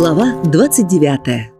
Глава 29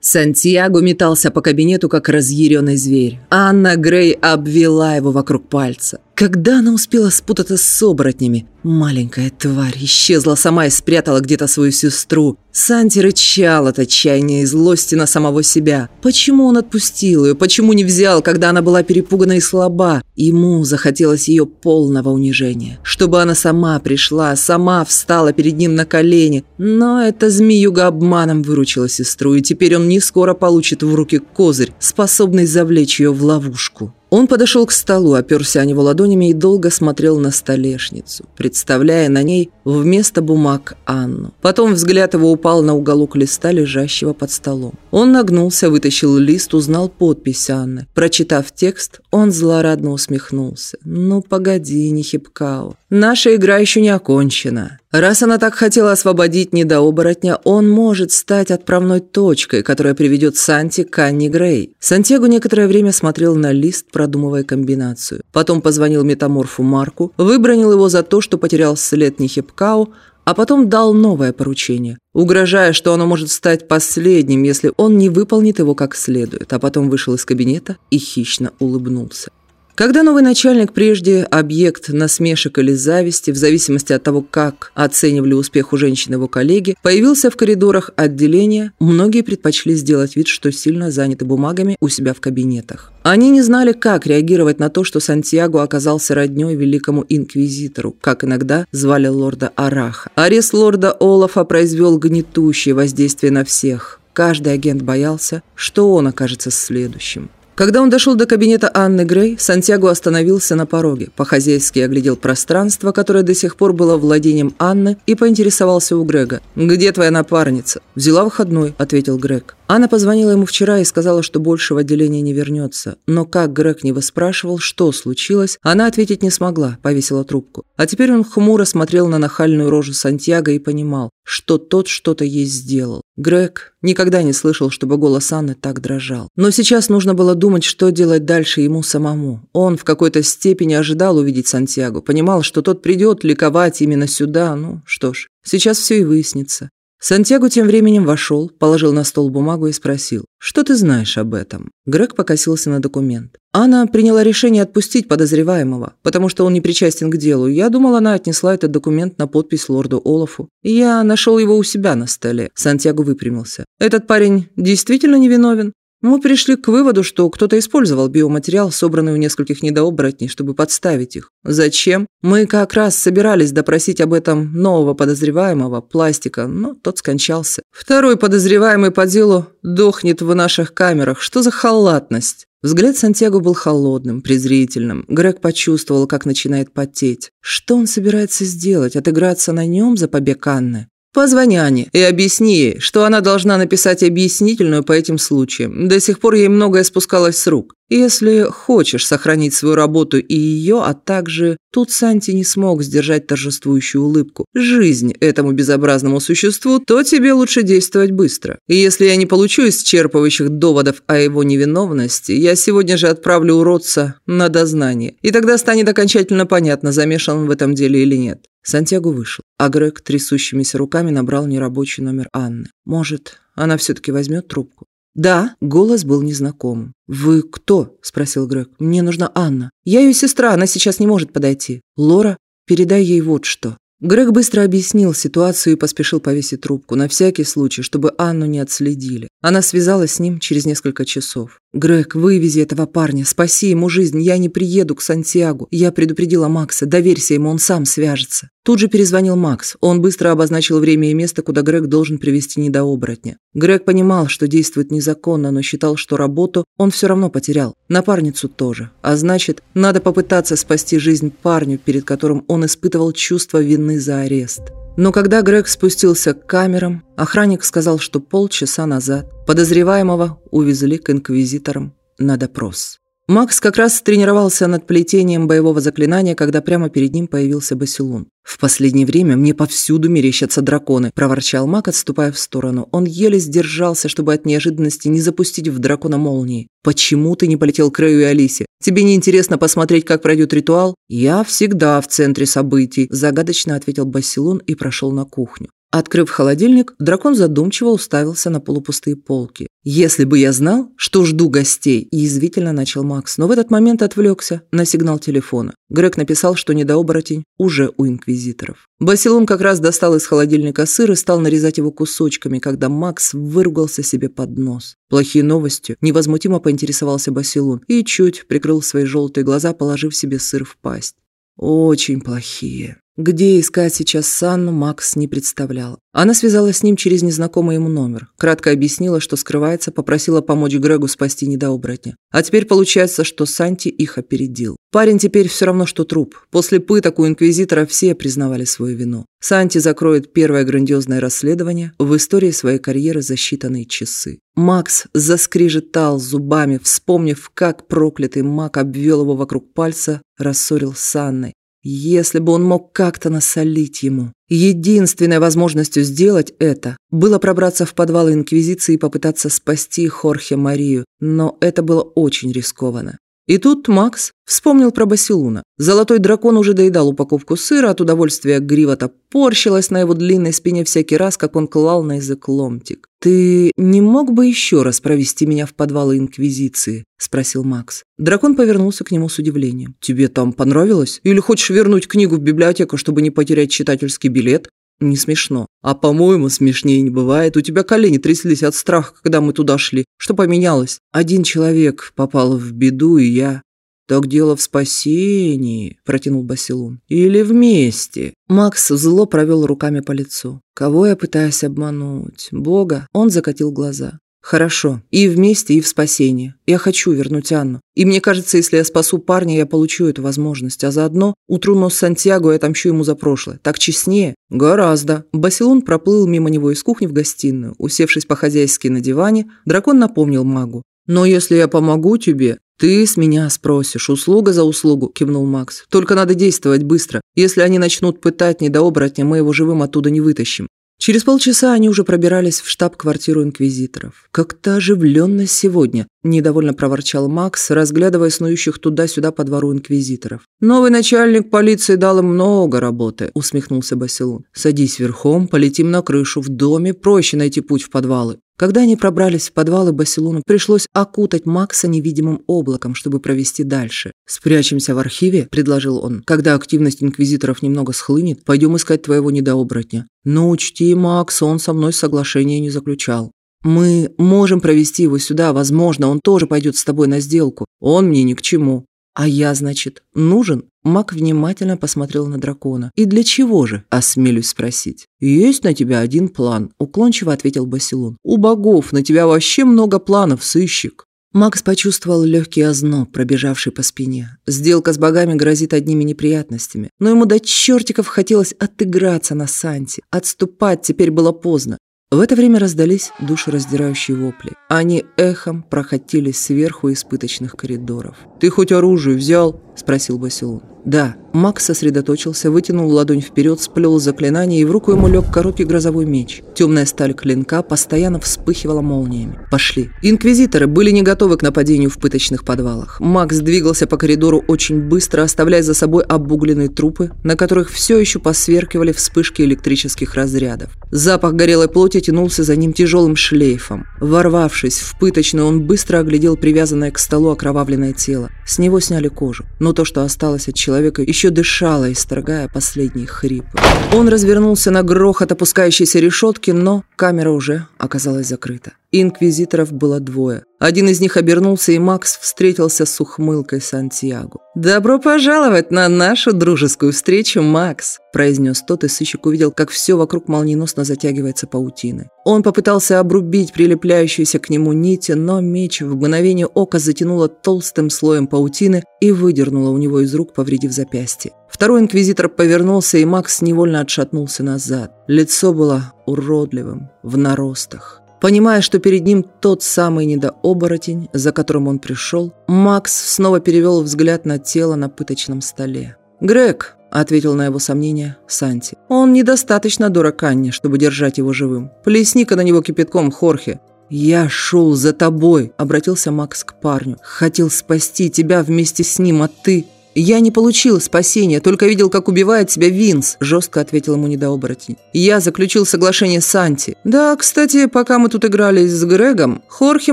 Сантьяго метался по кабинету, как разъяренный зверь. Анна Грей обвела его вокруг пальца. Когда она успела спутаться с оборотнями? Маленькая тварь исчезла сама и спрятала где-то свою сестру. Санти рычал от отчаяния и злости на самого себя. Почему он отпустил ее? Почему не взял, когда она была перепугана и слаба? Ему захотелось ее полного унижения. Чтобы она сама пришла, сама встала перед ним на колени. Но эта змеюга обманом выручила сестру, и теперь он не скоро получит в руки козырь, способный завлечь ее в ловушку. Он подошел к столу, оперся о него ладонями и долго смотрел на столешницу, представляя на ней вместо бумаг Анну. Потом взгляд его упал на уголок листа, лежащего под столом. Он нагнулся, вытащил лист, узнал подпись Анны. Прочитав текст, он злорадно усмехнулся. «Ну, погоди, Нихипкао, наша игра еще не окончена. Раз она так хотела освободить недооборотня, он может стать отправной точкой, которая приведет Санти к Анне Грей». Сантьяго некоторое время смотрел на лист, продумывая комбинацию. Потом позвонил метаморфу Марку, выбронил его за то, что потерял след Нихипкао, а потом дал новое поручение, угрожая, что оно может стать последним, если он не выполнит его как следует, а потом вышел из кабинета и хищно улыбнулся. Когда новый начальник, прежде объект насмешек или зависти, в зависимости от того, как оценивали успех у женщин его коллеги, появился в коридорах отделения, многие предпочли сделать вид, что сильно заняты бумагами у себя в кабинетах. Они не знали, как реагировать на то, что Сантьяго оказался роднёй великому инквизитору, как иногда звали лорда Араха. Арест лорда Олафа произвел гнетущее воздействие на всех. Каждый агент боялся, что он окажется следующим. Когда он дошел до кабинета Анны Грей, Сантьяго остановился на пороге, по-хозяйски оглядел пространство, которое до сих пор было владением Анны, и поинтересовался у Грега. «Где твоя напарница?» «Взяла выходной», — ответил Грег. Анна позвонила ему вчера и сказала, что больше в отделение не вернется. Но как Грег не выспрашивал, что случилось, она ответить не смогла, повесила трубку. А теперь он хмуро смотрел на нахальную рожу Сантьяго и понимал, что тот что-то ей сделал. Грег никогда не слышал, чтобы голос Анны так дрожал. Но сейчас нужно было думать, что делать дальше ему самому. Он в какой-то степени ожидал увидеть Сантьяго, понимал, что тот придет ликовать именно сюда. Ну, что ж, сейчас все и выяснится. Сантьяго тем временем вошел, положил на стол бумагу и спросил, «Что ты знаешь об этом?» Грег покосился на документ. Анна приняла решение отпустить подозреваемого, потому что он не причастен к делу. Я думал, она отнесла этот документ на подпись лорду Олафу. Я нашел его у себя на столе. Сантьяго выпрямился. «Этот парень действительно невиновен?» Мы пришли к выводу, что кто-то использовал биоматериал, собранный у нескольких недооборотней, чтобы подставить их. Зачем? Мы как раз собирались допросить об этом нового подозреваемого, пластика, но тот скончался. Второй подозреваемый по делу дохнет в наших камерах. Что за халатность? Взгляд Сантьяго был холодным, презрительным. Грег почувствовал, как начинает потеть. Что он собирается сделать? Отыграться на нем за побег Анны? Позвони Ане и объясни ей, что она должна написать объяснительную по этим случаям. До сих пор ей многое спускалось с рук. Если хочешь сохранить свою работу и ее, а также... Тут Санти не смог сдержать торжествующую улыбку. Жизнь этому безобразному существу, то тебе лучше действовать быстро. И если я не получу исчерпывающих доводов о его невиновности, я сегодня же отправлю уродца на дознание. И тогда станет окончательно понятно, замешан он в этом деле или нет. Сантьяго вышел, а Грег трясущимися руками набрал нерабочий номер Анны. Может, она все-таки возьмет трубку? «Да», — голос был незнакомым. «Вы кто?» — спросил Грег. «Мне нужна Анна. Я ее сестра, она сейчас не может подойти. Лора, передай ей вот что». Грег быстро объяснил ситуацию и поспешил повесить трубку, на всякий случай, чтобы Анну не отследили. Она связалась с ним через несколько часов. «Грег, вывези этого парня, спаси ему жизнь, я не приеду к Сантьягу. Я предупредила Макса, доверься ему, он сам свяжется». Тут же перезвонил Макс. Он быстро обозначил время и место, куда Грег должен привести недооборотня. Грег понимал, что действует незаконно, но считал, что работу он все равно потерял. Напарницу тоже. А значит, надо попытаться спасти жизнь парню, перед которым он испытывал чувство вины за арест. Но когда Грег спустился к камерам, охранник сказал, что полчаса назад подозреваемого увезли к инквизиторам на допрос. Макс как раз тренировался над плетением боевого заклинания, когда прямо перед ним появился Басилун. «В последнее время мне повсюду мерещатся драконы», – проворчал маг, отступая в сторону. Он еле сдержался, чтобы от неожиданности не запустить в дракона молнии. «Почему ты не полетел к Рэю и Алисе? Тебе не интересно посмотреть, как пройдет ритуал?» «Я всегда в центре событий», – загадочно ответил Басилун и прошел на кухню. Открыв холодильник, дракон задумчиво уставился на полупустые полки. «Если бы я знал, что жду гостей», – язвительно начал Макс, но в этот момент отвлекся на сигнал телефона. Грег написал, что недооборотень уже у инквизиторов. Басилун как раз достал из холодильника сыр и стал нарезать его кусочками, когда Макс выругался себе под нос. Плохие новости. Невозмутимо поинтересовался Басилун и чуть прикрыл свои желтые глаза, положив себе сыр в пасть. Очень плохие. Где искать сейчас Санну, Макс не представлял. Она связалась с ним через незнакомый ему номер. Кратко объяснила, что скрывается, попросила помочь Грегу спасти недооборотня. А теперь получается, что Санти их опередил. Парень теперь все равно, что труп. После пыток у Инквизитора все признавали свою вину. Санти закроет первое грандиозное расследование в истории своей карьеры за считанные часы. Макс заскрежетал зубами, вспомнив, как проклятый маг обвел его вокруг пальца, рассорил с Анной. Если бы он мог как-то насолить ему. Единственной возможностью сделать это было пробраться в подвал Инквизиции и попытаться спасти Хорхе Марию, но это было очень рискованно. И тут Макс вспомнил про Басилуна. Золотой дракон уже доедал упаковку сыра, от удовольствия грива топорщилась на его длинной спине всякий раз, как он клал на язык ломтик. «Ты не мог бы еще раз провести меня в подвалы Инквизиции?» – спросил Макс. Дракон повернулся к нему с удивлением. «Тебе там понравилось? Или хочешь вернуть книгу в библиотеку, чтобы не потерять читательский билет?» Не смешно. А по-моему, смешнее не бывает. У тебя колени тряслись от страха, когда мы туда шли. Что поменялось? Один человек попал в беду, и я... «Так дело в спасении», – протянул Басилун. «Или вместе». Макс зло провел руками по лицу. «Кого я пытаюсь обмануть? Бога?» Он закатил глаза. Хорошо. И вместе, и в спасение. Я хочу вернуть Анну. И мне кажется, если я спасу парня, я получу эту возможность. А заодно утру нос Сантьяго и отомщу ему за прошлое. Так честнее? Гораздо. Басилон проплыл мимо него из кухни в гостиную. Усевшись по-хозяйски на диване, дракон напомнил магу. «Но если я помогу тебе, «Ты с меня спросишь. Услуга за услугу», – кивнул Макс. «Только надо действовать быстро. Если они начнут пытать недооборотня, мы его живым оттуда не вытащим. Через полчаса они уже пробирались в штаб-квартиру инквизиторов. «Как-то оживленно сегодня», – недовольно проворчал Макс, разглядывая снующих туда-сюда по двору инквизиторов. «Новый начальник полиции дал им много работы», – усмехнулся Басилун. «Садись верхом, полетим на крышу. В доме проще найти путь в подвалы». Когда они пробрались в подвалы Басилуну, пришлось окутать Макса невидимым облаком, чтобы провести дальше. «Спрячемся в архиве», – предложил он. «Когда активность инквизиторов немного схлынет, пойдем искать твоего недооборотня». «Но учти, Макс, он со мной соглашения не заключал. Мы можем провести его сюда, возможно, он тоже пойдет с тобой на сделку. Он мне ни к чему. А я, значит, нужен? Мак внимательно посмотрел на дракона. «И для чего же?» – осмелюсь спросить. «Есть на тебя один план», – уклончиво ответил Басилун. «У богов на тебя вообще много планов, сыщик». Макс почувствовал легкий озноб, пробежавший по спине. Сделка с богами грозит одними неприятностями. Но ему до чертиков хотелось отыграться на Санте. Отступать теперь было поздно. В это время раздались душераздирающие вопли. Они эхом прокатились сверху испыточных коридоров. «Ты хоть оружие взял?» – спросил Басилон. «Да». Макс сосредоточился, вытянул ладонь вперед, сплел заклинание, и в руку ему лег короткий грозовой меч. Темная сталь клинка постоянно вспыхивала молниями. «Пошли». Инквизиторы были не готовы к нападению в пыточных подвалах. Макс двигался по коридору очень быстро, оставляя за собой обугленные трупы, на которых все еще посверкивали вспышки электрических разрядов. Запах горелой плоти тянулся за ним тяжелым шлейфом. Ворвавшись в пыточную, он быстро оглядел привязанное к столу окровавленное тело. С него сняли кожу, но то, что осталось от человека, еще дышало, исторгая последние хрипы. Он развернулся на грохот опускающейся решетки, но камера уже оказалась закрыта. Инквизиторов было двое. Один из них обернулся, и Макс встретился с ухмылкой Сантьяго. «Добро пожаловать на нашу дружескую встречу, Макс!» произнес тот, и сыщик увидел, как все вокруг молниеносно затягивается паутиной. Он попытался обрубить прилепляющуюся к нему нити, но меч в мгновение ока затянуло толстым слоем паутины и выдернуло у него из рук, повредив запястье. Второй инквизитор повернулся, и Макс невольно отшатнулся назад. Лицо было уродливым, в наростах. Понимая, что перед ним тот самый недооборотень, за которым он пришел, Макс снова перевел взгляд на тело на пыточном столе. «Грег», — ответил на его сомнение Санти, — «он недостаточно дурак Анне, чтобы держать его живым. Плесни-ка на него кипятком, Хорхе». «Я шел за тобой», — обратился Макс к парню. «Хотел спасти тебя вместе с ним, а ты...» «Я не получил спасения, только видел, как убивает себя Винс», – жестко ответил ему недооборотень. «Я заключил соглашение с Анти. Да, кстати, пока мы тут играли с Грегом, Хорхе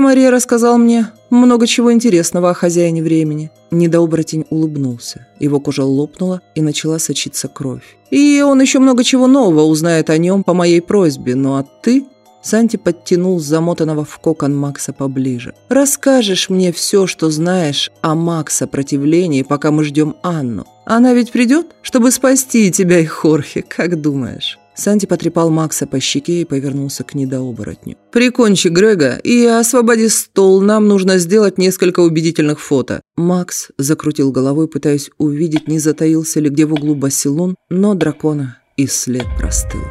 Мария рассказал мне много чего интересного о хозяине времени». Недооборотень улыбнулся. Его кожа лопнула и начала сочиться кровь. «И он еще много чего нового узнает о нем по моей просьбе, ну а ты...» Санти подтянул замотанного в кокон Макса поближе. «Расскажешь мне все, что знаешь о Макс-сопротивлении, пока мы ждем Анну. Она ведь придет, чтобы спасти тебя и Хорхе, как думаешь?» Санти потрепал Макса по щеке и повернулся к недооборотню. «Прикончи Грега и освободи стол, нам нужно сделать несколько убедительных фото». Макс закрутил головой, пытаясь увидеть, не затаился ли где в углу Басилон, но дракона и след простыл.